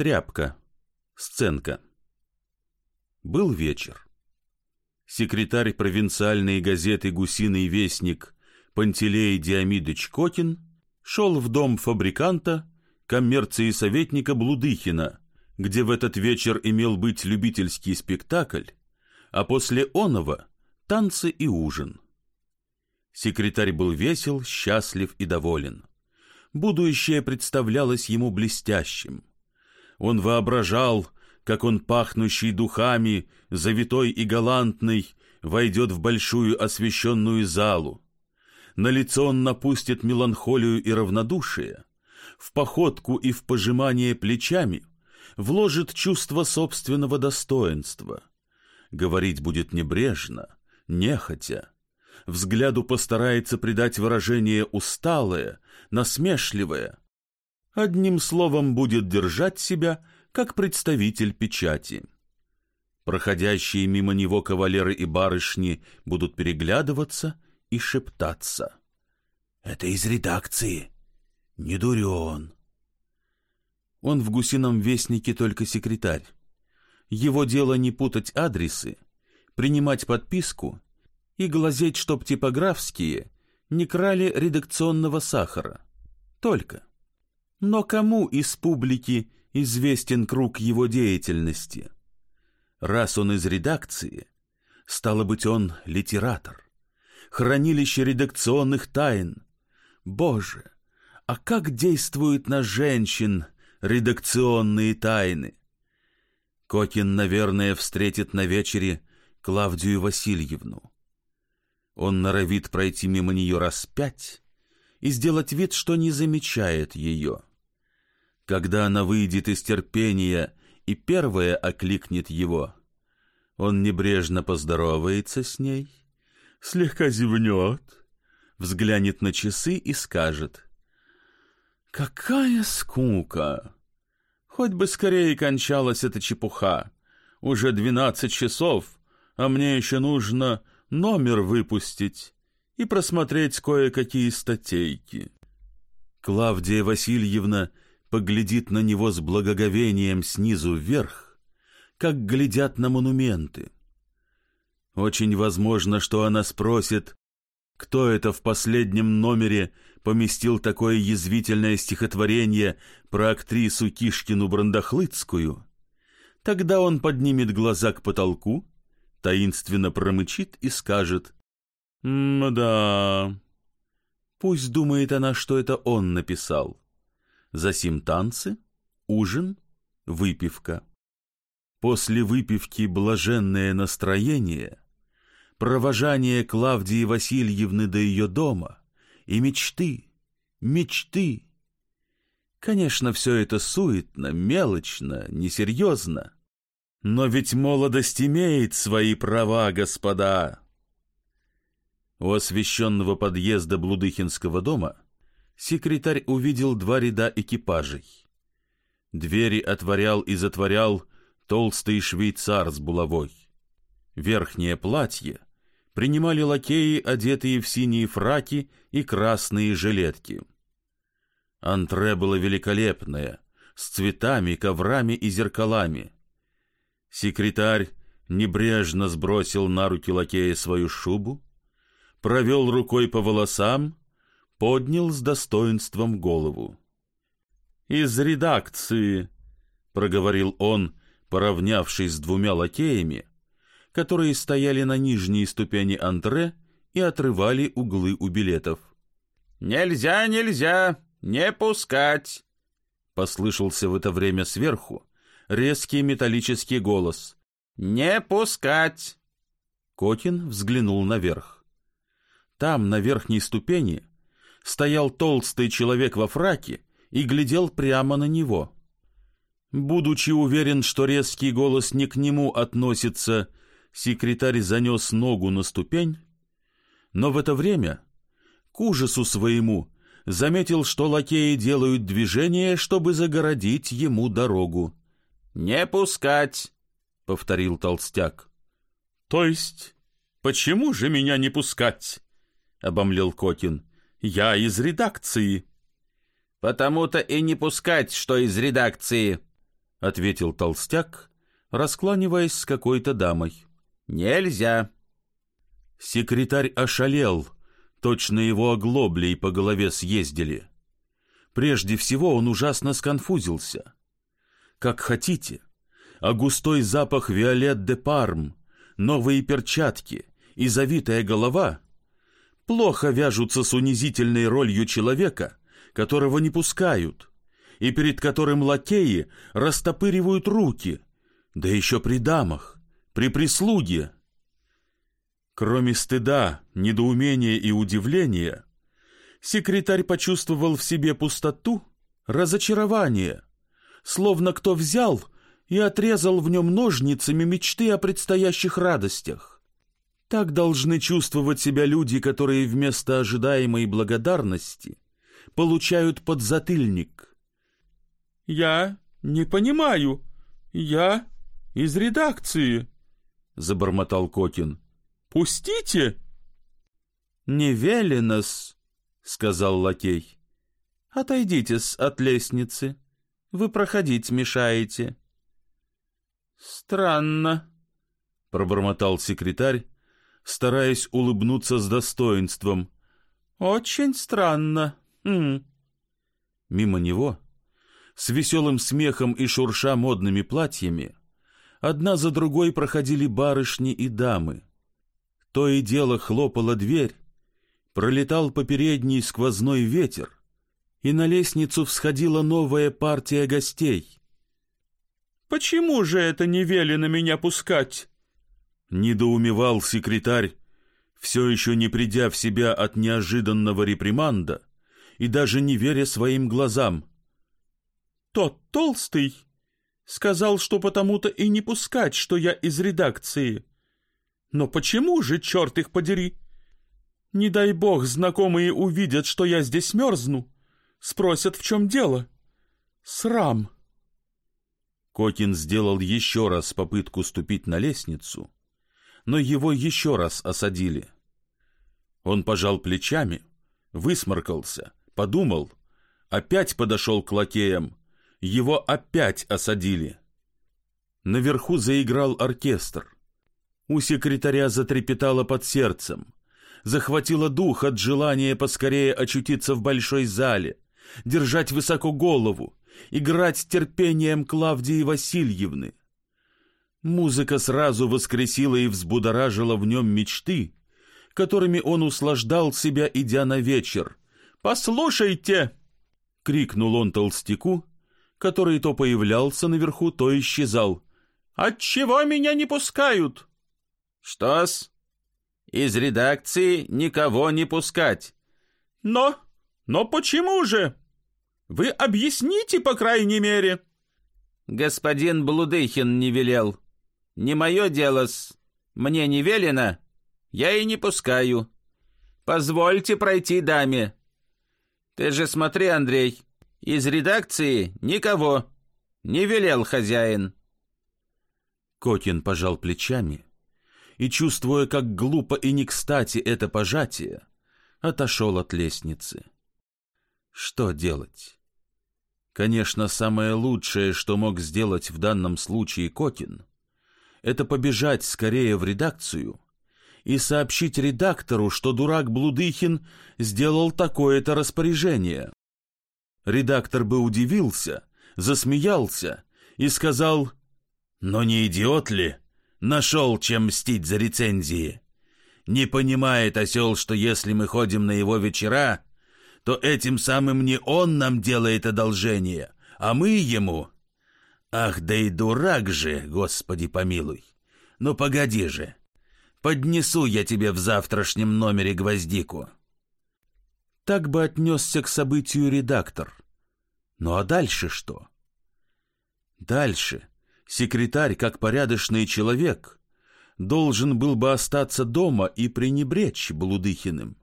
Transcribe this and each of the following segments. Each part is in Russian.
Тряпка. Сценка. Был вечер. Секретарь провинциальной газеты «Гусиный вестник» Пантелей Диамидович Кокин шел в дом фабриканта, коммерции советника Блудыхина, где в этот вечер имел быть любительский спектакль, а после оного — танцы и ужин. Секретарь был весел, счастлив и доволен. Будущее представлялось ему блестящим. Он воображал, как он, пахнущий духами, завитой и галантный, войдет в большую освещенную залу. На лицо он напустит меланхолию и равнодушие, в походку и в пожимание плечами вложит чувство собственного достоинства. Говорить будет небрежно, нехотя, взгляду постарается придать выражение усталое, насмешливое. Одним словом, будет держать себя, как представитель печати. Проходящие мимо него кавалеры и барышни будут переглядываться и шептаться. «Это из редакции. Не дурен». Он в гусином вестнике только секретарь. Его дело не путать адресы, принимать подписку и глазеть, чтоб типографские не крали редакционного сахара. Только. Но кому из публики известен круг его деятельности? Раз он из редакции, стало быть, он литератор, хранилище редакционных тайн. Боже, а как действуют на женщин редакционные тайны? Кокин, наверное, встретит на вечере Клавдию Васильевну. Он норовит пройти мимо нее раз пять и сделать вид, что не замечает ее. Когда она выйдет из терпения и первая окликнет его, он небрежно поздоровается с ней, слегка зевнет, взглянет на часы и скажет «Какая скука! Хоть бы скорее кончалась эта чепуха. Уже двенадцать часов, а мне еще нужно номер выпустить и просмотреть кое-какие статейки. Клавдия Васильевна поглядит на него с благоговением снизу вверх, как глядят на монументы. Очень возможно, что она спросит, кто это в последнем номере поместил такое язвительное стихотворение про актрису Кишкину Брандахлыцкую. Тогда он поднимет глаза к потолку таинственно промычит и скажет «М-да». Пусть думает она, что это он написал. Засим танцы, ужин, выпивка. После выпивки блаженное настроение, провожание Клавдии Васильевны до ее дома и мечты, мечты. Конечно, все это суетно, мелочно, несерьезно. Но ведь молодость имеет свои права, господа. У освещенного подъезда Блудыхинского дома секретарь увидел два ряда экипажей. Двери отворял и затворял толстый швейцар с булавой. Верхнее платье принимали лакеи, одетые в синие фраки и красные жилетки. Антре было великолепное, с цветами, коврами и зеркалами — Секретарь небрежно сбросил на руки лакея свою шубу, провел рукой по волосам, поднял с достоинством голову. «Из редакции», — проговорил он, поравнявшись с двумя лакеями, которые стояли на нижней ступени антре и отрывали углы у билетов. «Нельзя, нельзя! Не пускать!» Послышался в это время сверху резкий металлический голос. «Не пускать!» Кокин взглянул наверх. Там, на верхней ступени, стоял толстый человек во фраке и глядел прямо на него. Будучи уверен, что резкий голос не к нему относится, секретарь занес ногу на ступень, но в это время, к ужасу своему, заметил, что лакеи делают движение, чтобы загородить ему дорогу. «Не пускать!» — повторил толстяк. «То есть, почему же меня не пускать?» — обомлел Кокин. «Я из редакции». «Потому-то и не пускать, что из редакции». — ответил толстяк, раскланиваясь с какой-то дамой. «Нельзя». Секретарь ошалел, точно его оглоблей по голове съездили. Прежде всего он ужасно сконфузился. Как хотите, а густой запах виолет де парм, новые перчатки и завитая голова плохо вяжутся с унизительной ролью человека, которого не пускают, и перед которым лакеи растопыривают руки, да еще при дамах, при прислуге. Кроме стыда, недоумения и удивления, секретарь почувствовал в себе пустоту, разочарование, словно кто взял и отрезал в нем ножницами мечты о предстоящих радостях. Так должны чувствовать себя люди, которые вместо ожидаемой благодарности получают подзатыльник. «Я не понимаю. Я из редакции», — забормотал Кокин. «Пустите!» «Не велено-с», — сказал лакей. «Отойдите-с от лестницы. Вы проходить мешаете». «Странно», — пробормотал секретарь, стараясь улыбнуться с достоинством. «Очень странно. М Мимо него, с веселым смехом и шурша модными платьями, одна за другой проходили барышни и дамы. То и дело хлопала дверь, пролетал по передней сквозной ветер, и на лестницу всходила новая партия гостей. «Почему же это не велено меня пускать?» Недоумевал секретарь, все еще не придя в себя от неожиданного реприманда и даже не веря своим глазам. «Тот толстый сказал, что потому-то и не пускать, что я из редакции. Но почему же, черт их подери? Не дай бог знакомые увидят, что я здесь мерзну, спросят, в чем дело. Срам. Кокин сделал еще раз попытку ступить на лестницу, но его еще раз осадили. Он пожал плечами, высморкался, подумал, опять подошел к лакеям, его опять осадили. Наверху заиграл оркестр. У секретаря затрепетало под сердцем. Захватило дух от желания поскорее очутиться в большой зале, держать высоко голову, играть терпением Клавдии Васильевны. Музыка сразу воскресила и взбудоражила в нем мечты, которыми он услаждал себя, идя на вечер. «Послушайте!» — крикнул он толстяку, который то появлялся наверху, то исчезал. «Отчего меня не пускают?» Что-с? Из редакции никого не пускать. Но, но почему же? Вы объясните, по крайней мере. Господин Блудыхин не велел. Не мое дело-с. Мне не велено, я и не пускаю. Позвольте пройти даме. Ты же смотри, Андрей, из редакции никого. Не велел хозяин. Котин пожал плечами и, чувствуя, как глупо и не кстати это пожатие, отошел от лестницы. Что делать? Конечно, самое лучшее, что мог сделать в данном случае Кокин, это побежать скорее в редакцию и сообщить редактору, что дурак Блудыхин сделал такое-то распоряжение. Редактор бы удивился, засмеялся и сказал, «Но не идиот ли? Нашел, чем мстить за рецензии. Не понимает осел, что если мы ходим на его вечера, то этим самым не он нам делает одолжение, а мы ему. Ах, да и дурак же, Господи помилуй. Ну погоди же, поднесу я тебе в завтрашнем номере гвоздику. Так бы отнесся к событию редактор. Ну а дальше что? Дальше секретарь, как порядочный человек, должен был бы остаться дома и пренебречь Блудыхиным.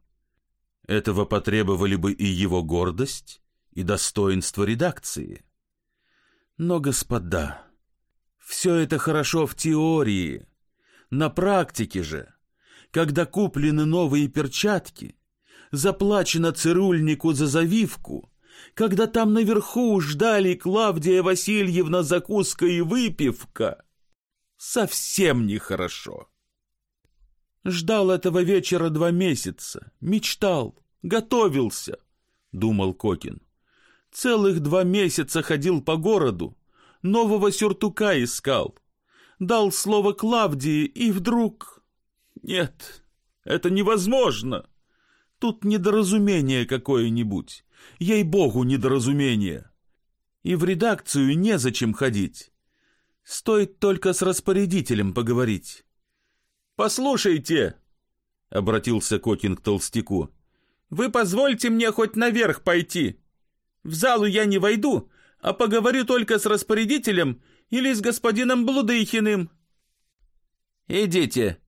Этого потребовали бы и его гордость, и достоинство редакции. Но, господа, все это хорошо в теории. На практике же, когда куплены новые перчатки, заплачено цирульнику за завивку, когда там наверху ждали Клавдия Васильевна закуска и выпивка, совсем нехорошо. Ждал этого вечера два месяца, мечтал, готовился, думал Кокин. Целых два месяца ходил по городу, нового сюртука искал. Дал слово Клавдии, и вдруг... Нет, это невозможно. Тут недоразумение какое-нибудь. Ей-богу, недоразумение. И в редакцию незачем ходить. Стоит только с распорядителем поговорить. «Послушайте!» — обратился Кокин к толстяку. «Вы позвольте мне хоть наверх пойти. В залу я не войду, а поговорю только с распорядителем или с господином Блудыхиным». «Идите,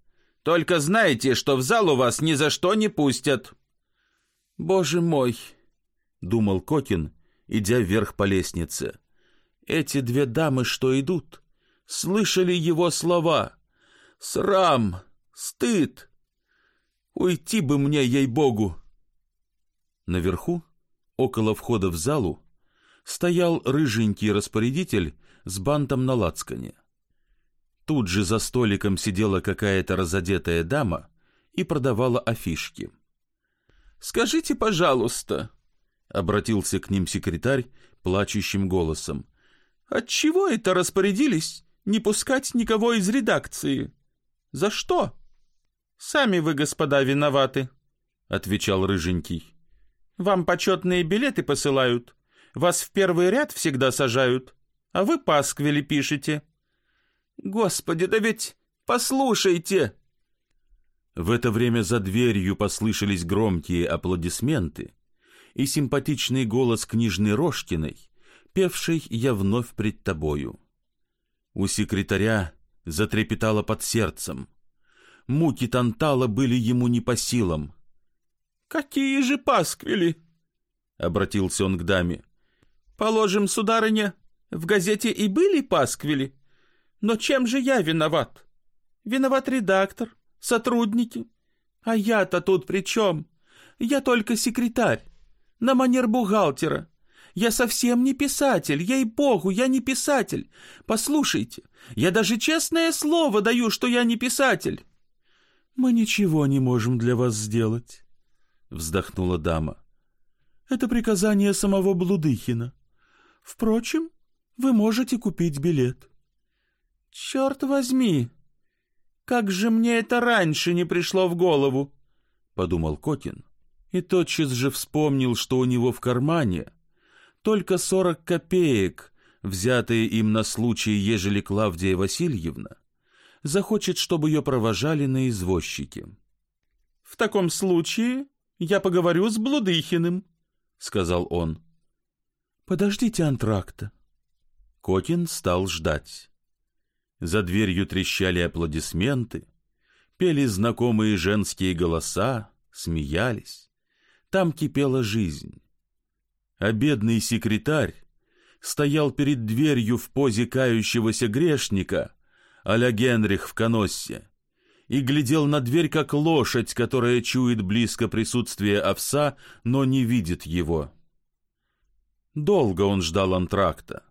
только знайте, что в залу вас ни за что не пустят». «Боже мой!» — думал Кокин, идя вверх по лестнице. «Эти две дамы, что идут, слышали его слова. Срам, стыд! Уйти бы мне, ей-богу!» Наверху, около входа в залу, стоял рыженький распорядитель с бантом на лацкане. Тут же за столиком сидела какая-то разодетая дама и продавала афишки. «Скажите, пожалуйста», — обратился к ним секретарь плачущим голосом, «отчего это распорядились не пускать никого из редакции? За что?» «Сами вы, господа, виноваты», — отвечал Рыженький. «Вам почетные билеты посылают, вас в первый ряд всегда сажают, а вы пасквили пишете». «Господи, да ведь послушайте!» В это время за дверью послышались громкие аплодисменты и симпатичный голос книжной Рожкиной, певшей «Я вновь пред тобою». У секретаря затрепетало под сердцем. Муки Тантала были ему не по силам. «Какие же пасквили!» — обратился он к даме. «Положим, сударыня, в газете и были пасквили, но чем же я виноват? Виноват редактор, сотрудники. А я-то тут при чем? Я только секретарь, на манер бухгалтера. Я совсем не писатель, ей-богу, я не писатель. Послушайте, я даже честное слово даю, что я не писатель. Мы ничего не можем для вас сделать, вздохнула дама. Это приказание самого Блудыхина. Впрочем, вы можете купить билет. Черт возьми, как же мне это раньше не пришло в голову? Подумал Котин и тотчас же вспомнил, что у него в кармане только сорок копеек, взятые им на случай, ежели Клавдия Васильевна захочет, чтобы ее провожали на извозчике. — В таком случае я поговорю с Блудыхиным, — сказал он. — Подождите антракта. Котин стал ждать. За дверью трещали аплодисменты, пели знакомые женские голоса, смеялись. Там кипела жизнь. А бедный секретарь стоял перед дверью в позе кающегося грешника, а-ля Генрих в Коноссе, и глядел на дверь, как лошадь, которая чует близко присутствие овса, но не видит его. Долго он ждал антракта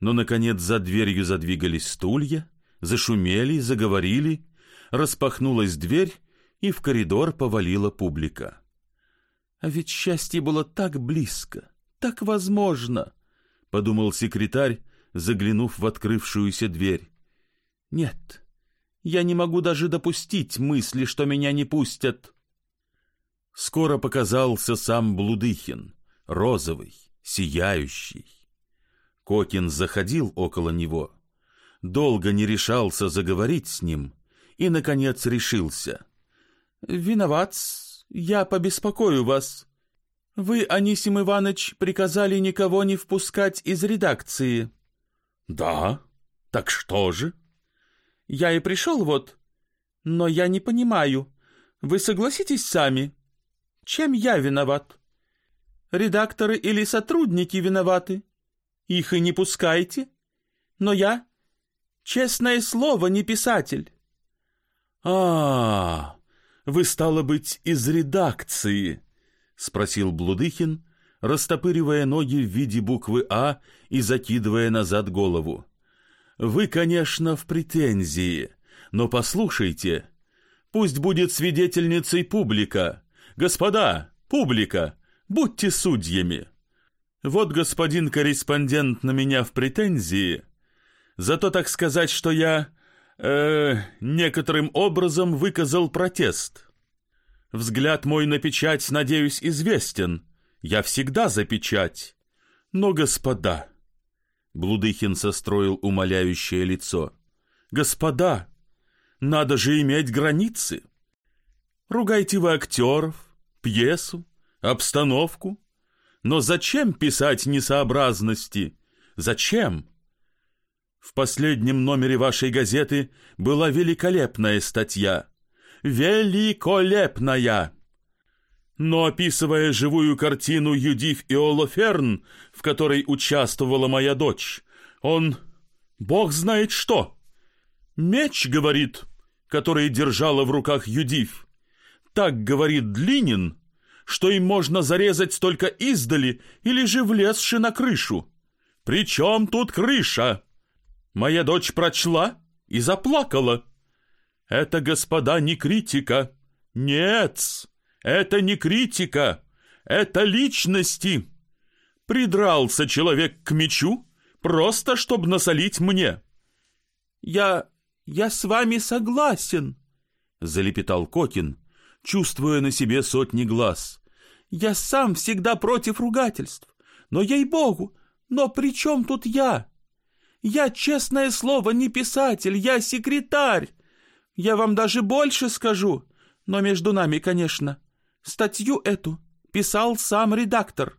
но, наконец, за дверью задвигались стулья, зашумели, заговорили, распахнулась дверь, и в коридор повалила публика. «А ведь счастье было так близко, так возможно!» — подумал секретарь, заглянув в открывшуюся дверь. «Нет, я не могу даже допустить мысли, что меня не пустят». Скоро показался сам Блудыхин, розовый, сияющий. Кокин заходил около него, долго не решался заговорить с ним и, наконец, решился. «Виноват, я побеспокою вас. Вы, Анисим Иванович, приказали никого не впускать из редакции». «Да? Так что же?» «Я и пришел вот, но я не понимаю. Вы согласитесь сами? Чем я виноват? Редакторы или сотрудники виноваты?» Их и не пускайте. Но я, честное слово, не писатель. А, -а, -а вы стало быть из редакции, спросил Блудыхин, растопыривая ноги в виде буквы «А» и закидывая назад голову. «Вы, конечно, в претензии, но послушайте, пусть будет свидетельницей публика. Господа, публика, будьте судьями. Вот господин корреспондент на меня в претензии, зато так сказать, что я э, некоторым образом выказал протест. Взгляд мой на печать, надеюсь, известен. Я всегда за печать. Но, господа...» Блудыхин состроил умоляющее лицо. «Господа, надо же иметь границы. Ругайте вы актеров, пьесу, обстановку. Но зачем писать несообразности? Зачем?» В последнем номере вашей газеты была великолепная статья. Великолепная! Но описывая живую картину Юдив и Олоферн, в которой участвовала моя дочь, он... Бог знает что. Меч, говорит, который держала в руках Юдив. Так говорит Длинин, что им можно зарезать только издали или же влезши на крышу. Причем тут крыша? Моя дочь прочла и заплакала. Это, господа, не критика. Нет, это не критика. Это личности. Придрался человек к мечу, просто чтобы насолить мне. Я... я с вами согласен, залепетал Кокин, чувствуя на себе сотни глаз. Я сам всегда против ругательств. Но, ей-богу, но при чем тут я? Я, честное слово, не писатель, я секретарь. Я вам даже больше скажу, но между нами, конечно. Статью эту писал сам редактор.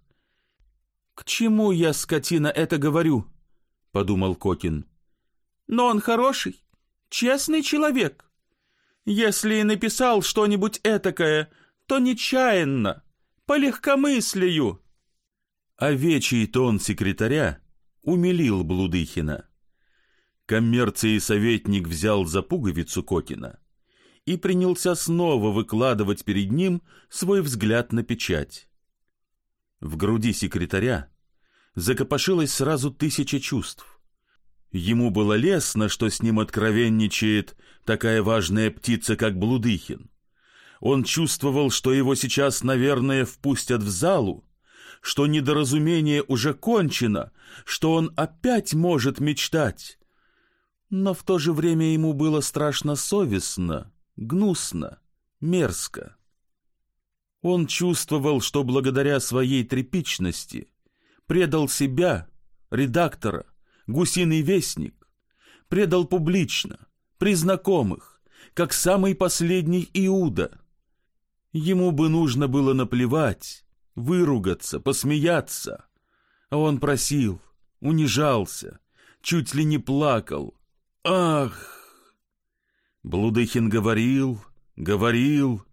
«К чему я, скотина, это говорю?» — подумал Кокин. «Но он хороший, честный человек. Если и написал что-нибудь этакое, то нечаянно, по легкомыслию». Овечий тон секретаря умилил Блудыхина. Коммерции советник взял за пуговицу Кокина и принялся снова выкладывать перед ним свой взгляд на печать. В груди секретаря закопошилось сразу тысяча чувств. Ему было лестно, что с ним откровенничает такая важная птица, как Блудыхин. Он чувствовал, что его сейчас, наверное, впустят в залу, что недоразумение уже кончено, что он опять может мечтать. Но в то же время ему было страшно совестно, гнусно, мерзко. Он чувствовал, что благодаря своей тряпичности предал себя, редактора, гусиный вестник, предал публично, при знакомых, как самый последний Иуда. Ему бы нужно было наплевать, выругаться, посмеяться. А он просил, унижался, чуть ли не плакал. Ах! Блудыхин говорил, говорил.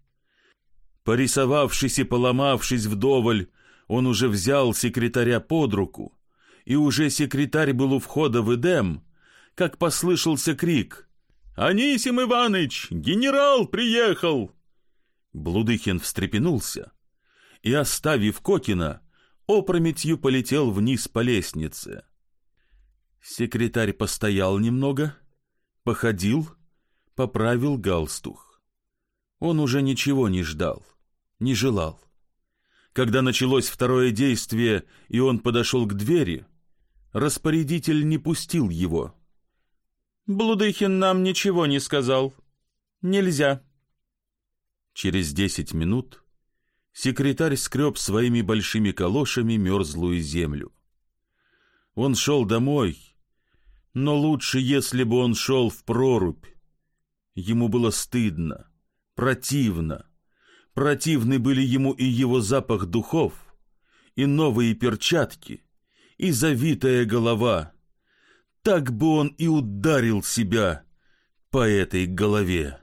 Порисовавшись и поломавшись вдоволь, он уже взял секретаря под руку, и уже секретарь был у входа в Эдем, как послышался крик «Анисим Иваныч, генерал приехал!» Блудыхин встрепенулся и, оставив Кокина, опрометью полетел вниз по лестнице. Секретарь постоял немного, походил, поправил галстух. Он уже ничего не ждал, не желал. Когда началось второе действие, и он подошел к двери, распорядитель не пустил его. «Блудыхин нам ничего не сказал. Нельзя». Через десять минут секретарь скреб своими большими калошами мерзлую землю. Он шел домой, но лучше, если бы он шел в прорубь, Ему было стыдно, противно. Противны были ему и его запах духов, и новые перчатки, и завитая голова. Так бы он и ударил себя по этой голове.